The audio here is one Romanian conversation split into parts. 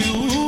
you.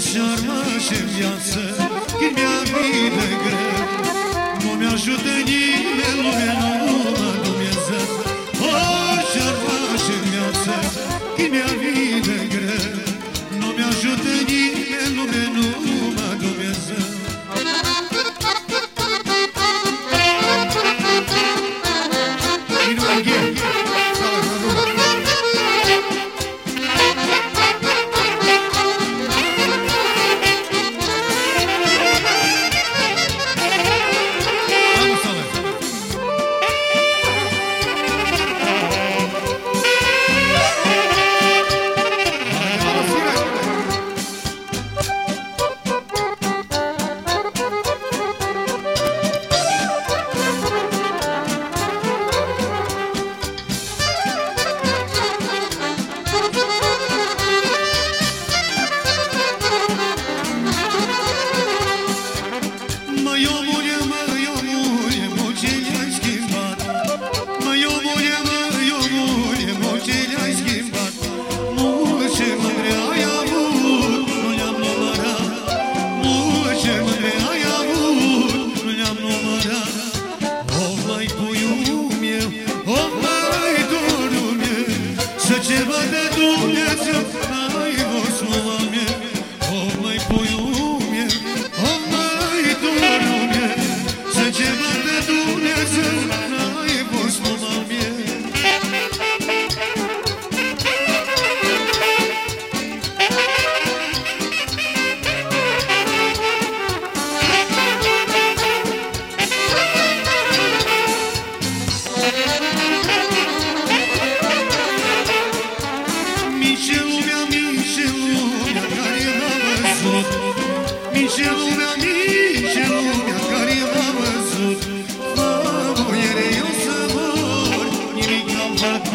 și-ar merge viață Când mi-a bine greu. Nu mi-ajută nimeni lumea Numai Dumnezeu Orice-ar face viață Când mi-a bine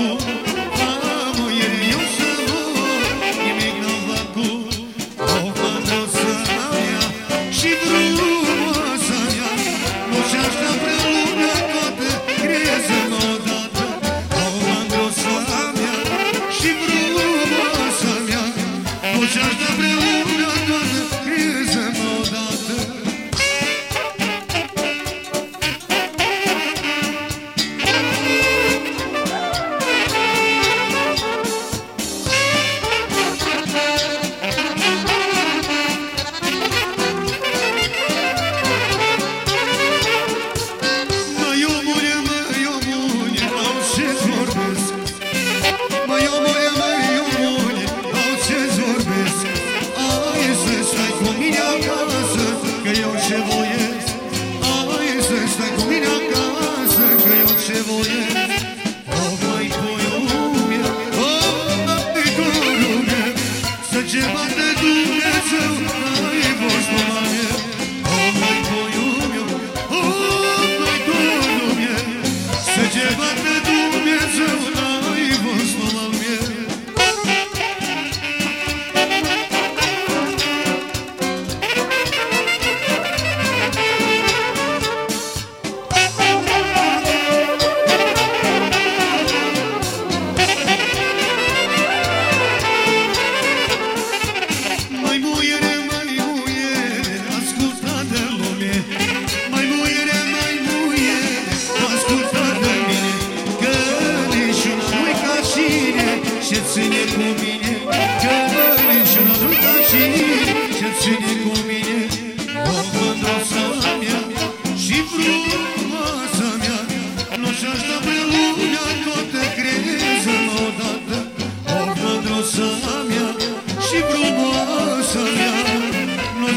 Oh. frumoasa mea Și frumoasa mea Nu